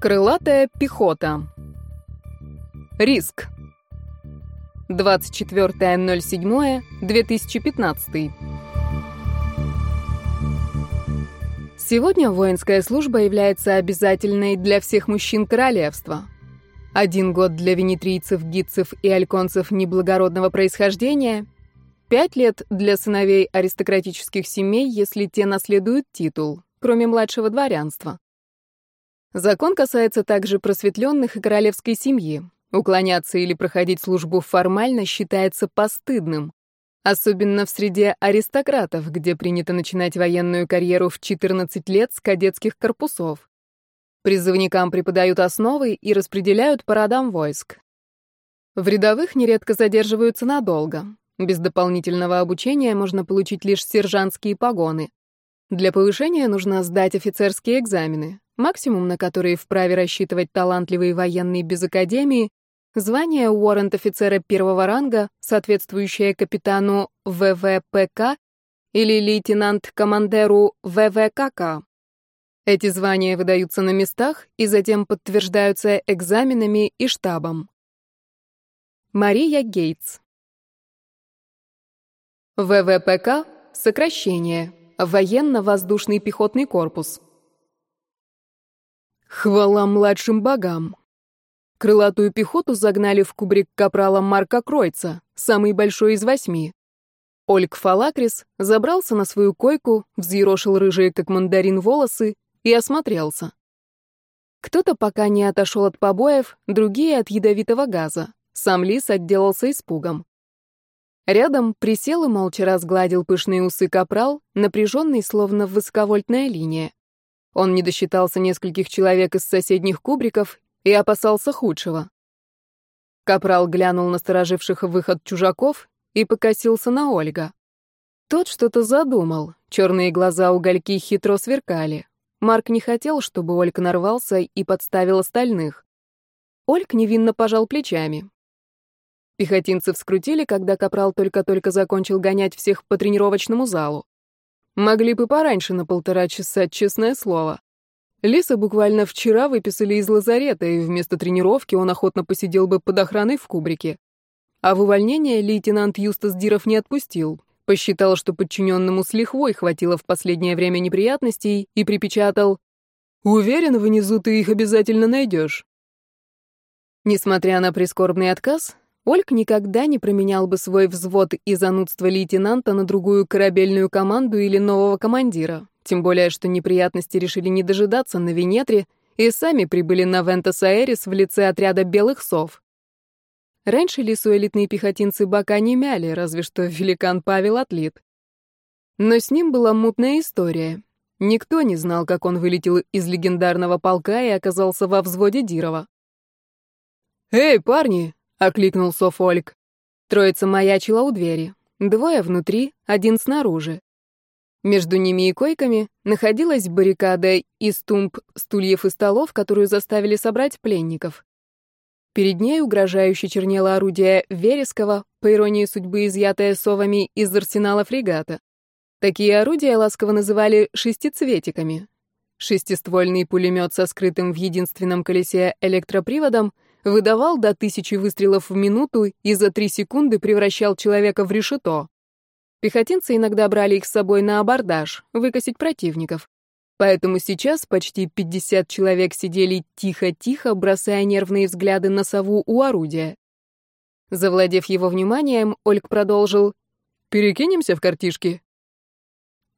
Крылатая пехота. Риск. 24.07.2015. Сегодня воинская служба является обязательной для всех мужчин королевства. Один год для венетрийцев, гидцев и альконцев неблагородного происхождения, пять лет для сыновей аристократических семей, если те наследуют титул, кроме младшего дворянства. Закон касается также просветленных и королевской семьи. Уклоняться или проходить службу формально считается постыдным. Особенно в среде аристократов, где принято начинать военную карьеру в 14 лет с кадетских корпусов. Призывникам преподают основы и распределяют по родам войск. В рядовых нередко задерживаются надолго. Без дополнительного обучения можно получить лишь сержантские погоны. Для повышения нужно сдать офицерские экзамены, максимум на который вправе рассчитывать талантливый военный без академии, звание уоррент-офицера первого ранга, соответствующее капитану ВВПК или лейтенант-командеру ВВКК. Эти звания выдаются на местах и затем подтверждаются экзаменами и штабом. Мария Гейтс ВВПК — сокращение. Военно-воздушный пехотный корпус. Хвала младшим богам. Крылатую пехоту загнали в кубрик капрала Марка Кройца, самый большой из восьми. Ольг Фалакрис забрался на свою койку, взъерошил рыжие, как мандарин, волосы и осмотрелся. Кто-то пока не отошел от побоев, другие — от ядовитого газа. Сам лис отделался испугом. Рядом присел и молча разгладил пышные усы капрал, напряженный, словно высоковольтная линия. Он не досчитался нескольких человек из соседних кубриков и опасался худшего. Капрал глянул на стороживших выход чужаков и покосился на Ольга. Тот что-то задумал, черные глаза угольки хитро сверкали. Марк не хотел, чтобы Ольг нарвался и подставил остальных. Ольг невинно пожал плечами. Пехотинцев скрутили, когда Капрал только-только закончил гонять всех по тренировочному залу. Могли бы пораньше на полтора часа, честное слово. Лиса буквально вчера выписали из лазарета, и вместо тренировки он охотно посидел бы под охраной в кубрике. А в увольнение лейтенант Юстас Диров не отпустил. Посчитал, что подчиненному с лихвой хватило в последнее время неприятностей, и припечатал «Уверен, внизу ты их обязательно найдешь». Несмотря на прискорбный отказ, Ольг никогда не променял бы свой взвод и занудство лейтенанта на другую корабельную команду или нового командира. Тем более, что неприятности решили не дожидаться на Венетре и сами прибыли на Вентас-Аэрис в лице отряда белых сов. Раньше лесу элитные пехотинцы бока не мяли, разве что великан Павел отлит. Но с ним была мутная история. Никто не знал, как он вылетел из легендарного полка и оказался во взводе Дирова. «Эй, парни!» — окликнул Софолик. Троица маячила у двери. Двое внутри, один снаружи. Между ними и койками находилась баррикада из тумб, стульев и столов, которую заставили собрать пленников. Перед ней угрожающе чернело орудие Верескова, по иронии судьбы изъятое совами из арсенала фрегата. Такие орудия ласково называли шестицветиками. Шестиствольный пулемет со скрытым в единственном колесе электроприводом — выдавал до тысячи выстрелов в минуту и за три секунды превращал человека в решето. Пехотинцы иногда брали их с собой на абордаж, выкосить противников. Поэтому сейчас почти 50 человек сидели тихо-тихо, бросая нервные взгляды на сову у орудия. Завладев его вниманием, Ольг продолжил. «Перекинемся в картишки?»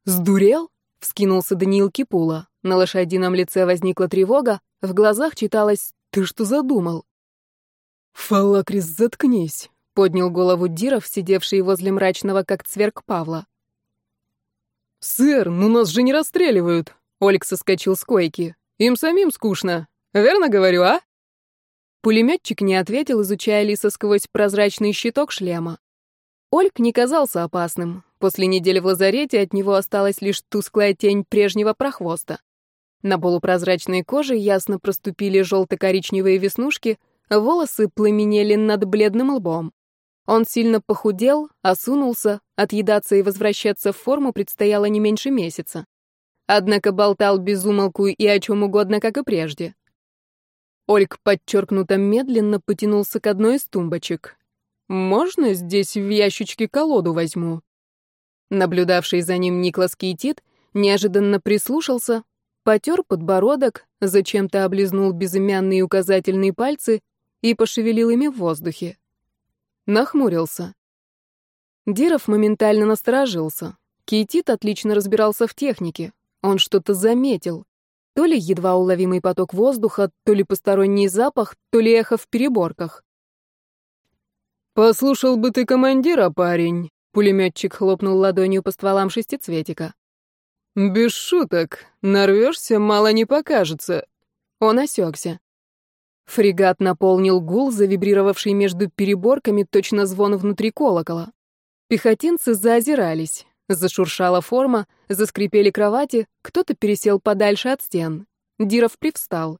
«Сдурел?» — вскинулся Даниил Кипула. На лошадином лице возникла тревога, в глазах читалось «Ты что задумал?» «Фалакрис, заткнись!» — поднял голову Диров, сидевший возле мрачного, как цверк Павла. «Сэр, ну нас же не расстреливают!» — Олег соскочил с койки. «Им самим скучно. Верно говорю, а?» Пулеметчик не ответил, изучая Лиса сквозь прозрачный щиток шлема. Ольг не казался опасным. После недели в лазарете от него осталась лишь тусклая тень прежнего прохвоста. На полупрозрачной коже ясно проступили желто-коричневые веснушки — Волосы пламенели над бледным лбом. Он сильно похудел, осунулся, отъедаться и возвращаться в форму предстояло не меньше месяца. Однако болтал без умолку и о чем угодно, как и прежде. Ольг подчеркнуто медленно потянулся к одной из тумбочек. «Можно здесь в ящичке колоду возьму?» Наблюдавший за ним Никлас Кейтит неожиданно прислушался, потер подбородок, зачем-то облизнул безымянные указательные пальцы и пошевелил ими в воздухе. Нахмурился. Диров моментально насторожился. Кейтит отлично разбирался в технике. Он что-то заметил. То ли едва уловимый поток воздуха, то ли посторонний запах, то ли эхо в переборках. «Послушал бы ты командира, парень», — пулеметчик хлопнул ладонью по стволам шестицветика. «Без шуток. Нарвешься, мало не покажется». Он осекся. Фрегат наполнил гул, завибрировавший между переборками, точно звон внутри колокола. Пехотинцы заозирались. Зашуршала форма, заскрипели кровати, кто-то пересел подальше от стен. Диров привстал.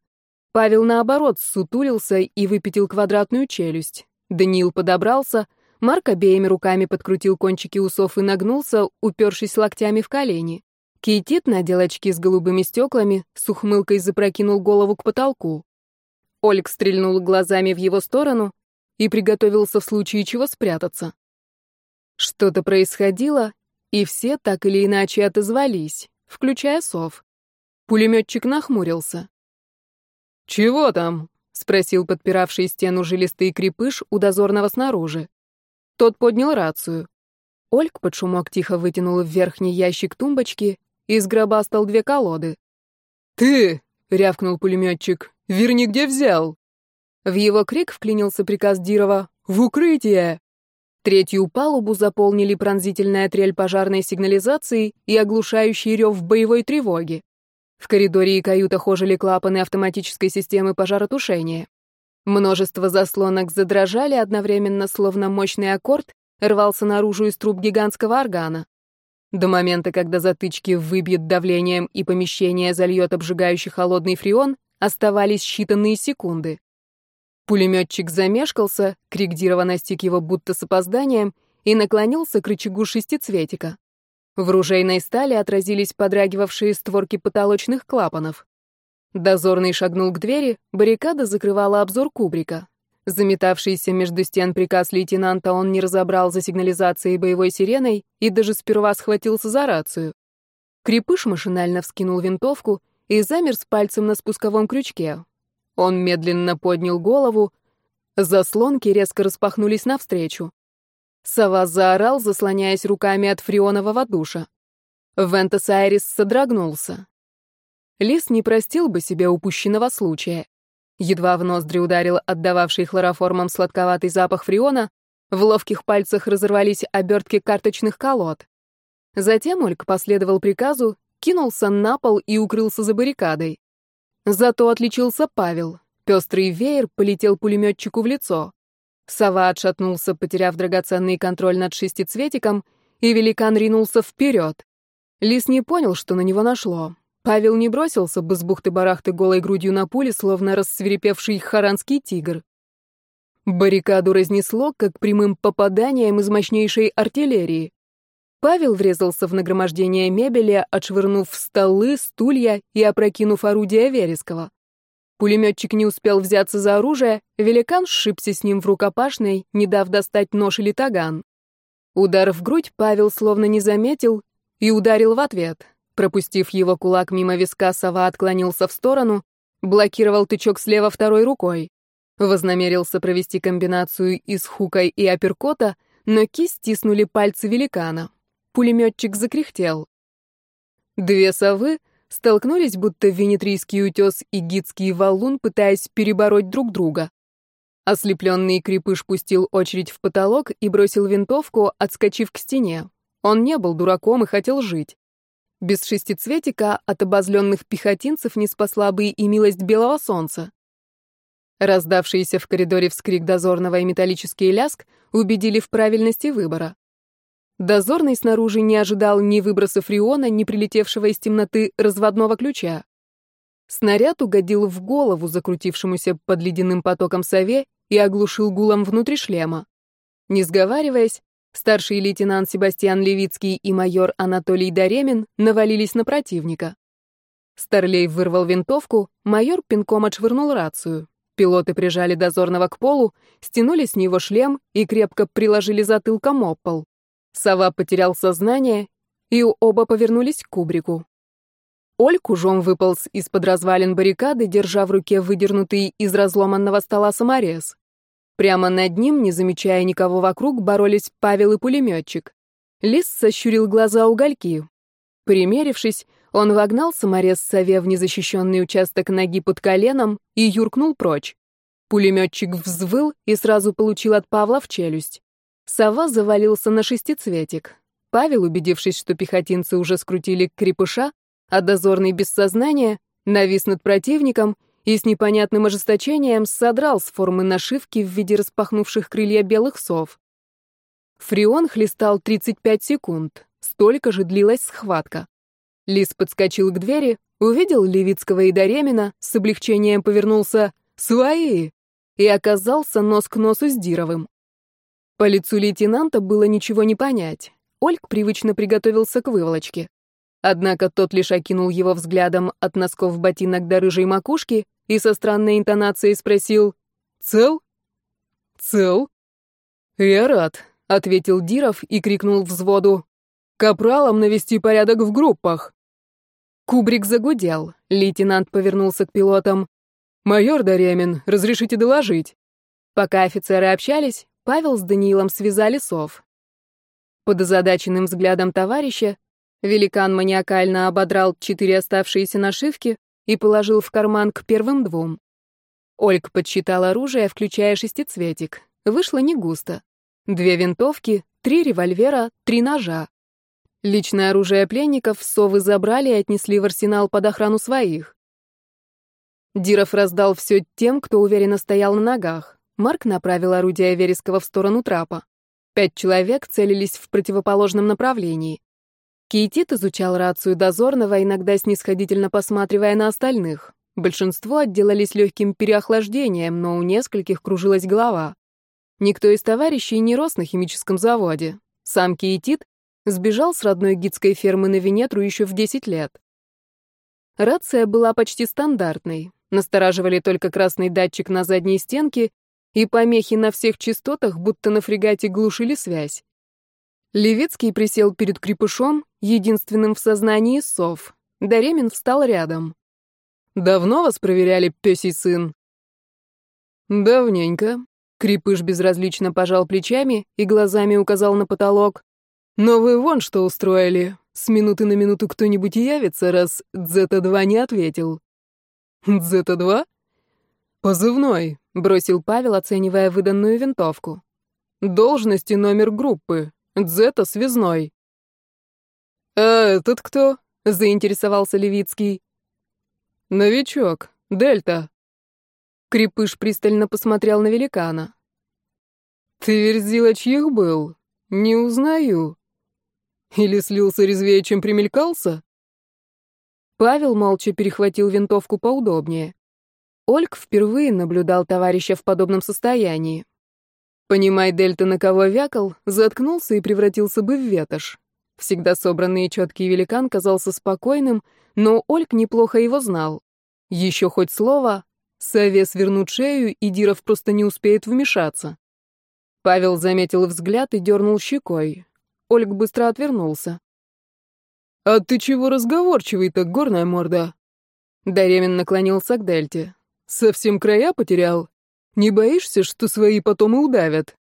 Павел, наоборот, сутулился и выпятил квадратную челюсть. Даниил подобрался, Марк обеими руками подкрутил кончики усов и нагнулся, упершись локтями в колени. Кейтит надел очки с голубыми стеклами, с ухмылкой запрокинул голову к потолку. Ольг стрельнул глазами в его сторону и приготовился в случае чего спрятаться. Что-то происходило, и все так или иначе отозвались, включая сов. Пулеметчик нахмурился. «Чего там?» — спросил подпиравший стену жилистый крепыш у дозорного снаружи. Тот поднял рацию. Ольг под шумок тихо вытянул в верхний ящик тумбочки и сгробастал две колоды. «Ты!» — рявкнул пулеметчик. «Верни, где взял!» В его крик вклинился приказ Дирова «В укрытие!». Третью палубу заполнили пронзительная трель пожарной сигнализации и оглушающий рев боевой тревоги. В коридоре и каютах ожили клапаны автоматической системы пожаротушения. Множество заслонок задрожали одновременно, словно мощный аккорд рвался наружу из труб гигантского органа. До момента, когда затычки выбьет давлением и помещение зальет обжигающий холодный фреон, Оставались считанные секунды. Пулеметчик замешкался, крик Дирова настиг его будто с опозданием и наклонился к рычагу шестицветика. В ружейной стали отразились подрагивавшие створки потолочных клапанов. Дозорный шагнул к двери, баррикада закрывала обзор кубрика. Заметавшийся между стен приказ лейтенанта он не разобрал за сигнализацией боевой сиреной и даже сперва схватился за рацию. Крепыш машинально вскинул винтовку и замер с пальцем на спусковом крючке. Он медленно поднял голову, заслонки резко распахнулись навстречу. Сова заорал, заслоняясь руками от фреонового душа. Вентас Айрис содрогнулся. Лис не простил бы себе упущенного случая. Едва в ноздри ударил отдававший хлороформом сладковатый запах фреона, в ловких пальцах разорвались обертки карточных колод. Затем Ольг последовал приказу кинулся на пол и укрылся за баррикадой. Зато отличился Павел. Пестрый веер полетел пулеметчику в лицо. Сова отшатнулся, потеряв драгоценный контроль над шестицветиком, и великан ринулся вперед. Лис не понял, что на него нашло. Павел не бросился бы с бухты-барахты голой грудью на пуле, словно рассверепевший харанский тигр. Баррикаду разнесло, как прямым попаданием из мощнейшей артиллерии. Павел врезался в нагромождение мебели, отшвырнув столы, стулья и опрокинув орудие Вереского. Пулеметчик не успел взяться за оружие, великан сшибся с ним в рукопашной, не дав достать нож или таган. Удар в грудь Павел словно не заметил и ударил в ответ. Пропустив его кулак мимо виска, сова отклонился в сторону, блокировал тычок слева второй рукой. Вознамерился провести комбинацию из хука и апперкота, но кисть стиснули пальцы великана. Пулеметчик закряхтел. Две совы столкнулись, будто венетрийский утес и гидский валун, пытаясь перебороть друг друга. Ослепленный крепыш пустил очередь в потолок и бросил винтовку, отскочив к стене. Он не был дураком и хотел жить. Без шестицветика от обозленных пехотинцев не спасла бы и милость белого солнца. Раздавшиеся в коридоре вскрик дозорного и металлический ляск убедили в правильности выбора. Дозорный снаружи не ожидал ни выброса фреона, ни прилетевшего из темноты разводного ключа. Снаряд угодил в голову закрутившемуся под ледяным потоком сове и оглушил гулом внутри шлема. Не сговариваясь, старший лейтенант Себастьян Левицкий и майор Анатолий Даремин навалились на противника. Старлей вырвал винтовку, майор пинком отшвырнул рацию. Пилоты прижали дозорного к полу, стянули с него шлем и крепко приложили затылком об пол. Сова потерял сознание, и оба повернулись к кубрику. Ольк ужом выполз из-под развалин баррикады, держа в руке выдернутый из разломанного стола саморез. Прямо над ним, не замечая никого вокруг, боролись Павел и пулеметчик. Лис сощурил глаза угольки. Примерившись, он вогнал саморез сове в незащищенный участок ноги под коленом и юркнул прочь. Пулеметчик взвыл и сразу получил от Павла в челюсть. Сова завалился на шестицветик. Павел, убедившись, что пехотинцы уже скрутили крепыша, а дозорный без сознания, навис над противником и с непонятным ожесточением содрал с формы нашивки в виде распахнувших крылья белых сов. Фреон хлестал 35 секунд. Столько же длилась схватка. Лис подскочил к двери, увидел Левицкого и Даремина, с облегчением повернулся «Свои!» и оказался нос к носу с Дировым. По лицу лейтенанта было ничего не понять. Ольг привычно приготовился к выволочке. Однако тот лишь окинул его взглядом от носков ботинок до рыжей макушки и со странной интонацией спросил «Цел?» «Цел?» «Я рад», — ответил Диров и крикнул взводу «Капралам навести порядок в группах». Кубрик загудел. Лейтенант повернулся к пилотам. «Майор Даремин, разрешите доложить?» Пока офицеры общались, Павел с Даниилом связали сов. Под озадаченным взглядом товарища великан маниакально ободрал четыре оставшиеся нашивки и положил в карман к первым двум. Ольг подсчитал оружие, включая шестицветик. Вышло не густо. Две винтовки, три револьвера, три ножа. Личное оружие пленников совы забрали и отнесли в арсенал под охрану своих. Диров раздал все тем, кто уверенно стоял на ногах. Марк направил орудие Вереского в сторону трапа. Пять человек целились в противоположном направлении. Кейтит изучал рацию дозорного, иногда снисходительно посматривая на остальных. Большинство отделались легким переохлаждением, но у нескольких кружилась голова. Никто из товарищей не рос на химическом заводе. Сам Кейтит сбежал с родной гидской фермы на Венетру еще в 10 лет. Рация была почти стандартной. Настораживали только красный датчик на задней стенке и помехи на всех частотах, будто на фрегате глушили связь. Левицкий присел перед крепышом, единственным в сознании сов. Даремин встал рядом. «Давно вас проверяли, пёсий сын?» «Давненько». Крепыш безразлично пожал плечами и глазами указал на потолок. «Но вы вон что устроили. С минуты на минуту кто-нибудь явится, раз Дзета-2 не ответил». «Дзета-2?» «Позывной», — бросил Павел, оценивая выданную винтовку. «Должность и номер группы. Дзета связной». «А этот кто?» — заинтересовался Левицкий. «Новичок. Дельта». Крепыш пристально посмотрел на великана. «Ты верзила чьих был? Не узнаю. Или слился резвее, чем примелькался?» Павел молча перехватил винтовку поудобнее. Ольг впервые наблюдал товарища в подобном состоянии. Понимай, Дельта на кого вякал, заткнулся и превратился бы в ветошь. Всегда собранный и четкий великан казался спокойным, но Ольг неплохо его знал. Еще хоть слово, сове свернут шею, и Диров просто не успеет вмешаться. Павел заметил взгляд и дернул щекой. Ольг быстро отвернулся. «А ты чего разговорчивый-то, горная морда?» Даремин наклонился к Дельте. «Совсем края потерял?» Не боишься, что свои потом и удавят?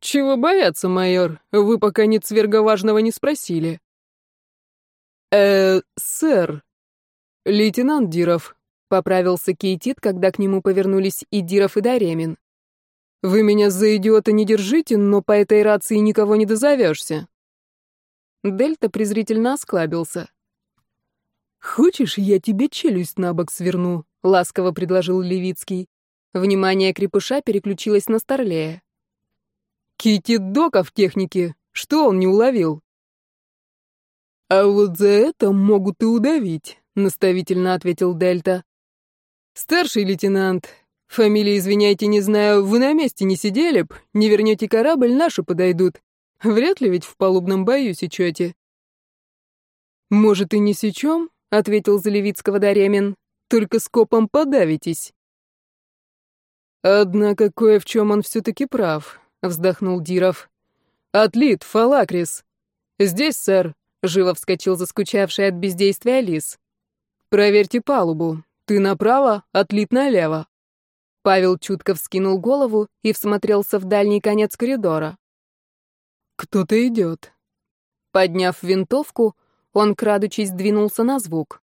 Чего бояться, майор? Вы пока ни цверга важного не спросили. Э, сэр. Лейтенант Диров. Поправился Кейтит, когда к нему повернулись и Диров, и Даремин. Вы меня за идиота не держите, но по этой рации никого не дозовешься. Дельта презрительно осклабился. «Хочешь, я тебе челюсть на бок сверну?» — ласково предложил Левицкий. Внимание крепыша переключилось на Старлея. Кити Дока в технике. Что он не уловил? А вот за это могут и удавить, наставительно ответил Дельта. Старший лейтенант, фамилии, извиняйте, не знаю, вы на месте не сидели б, не вернете корабль, наши подойдут. Вряд ли ведь в палубном бою сечете. Может, и не сечем, ответил Залевицкого Даремин, только скопом подавитесь. Однако кое в чем он все-таки прав, вздохнул Диров. Отлит, Фалакрис. Здесь, сэр, живо вскочил заскучавший от бездействия лис. Проверьте палубу. Ты направо, отлит налево. Павел чутко вскинул голову и всмотрелся в дальний конец коридора. Кто-то идет. Подняв винтовку, он, крадучись, двинулся на звук.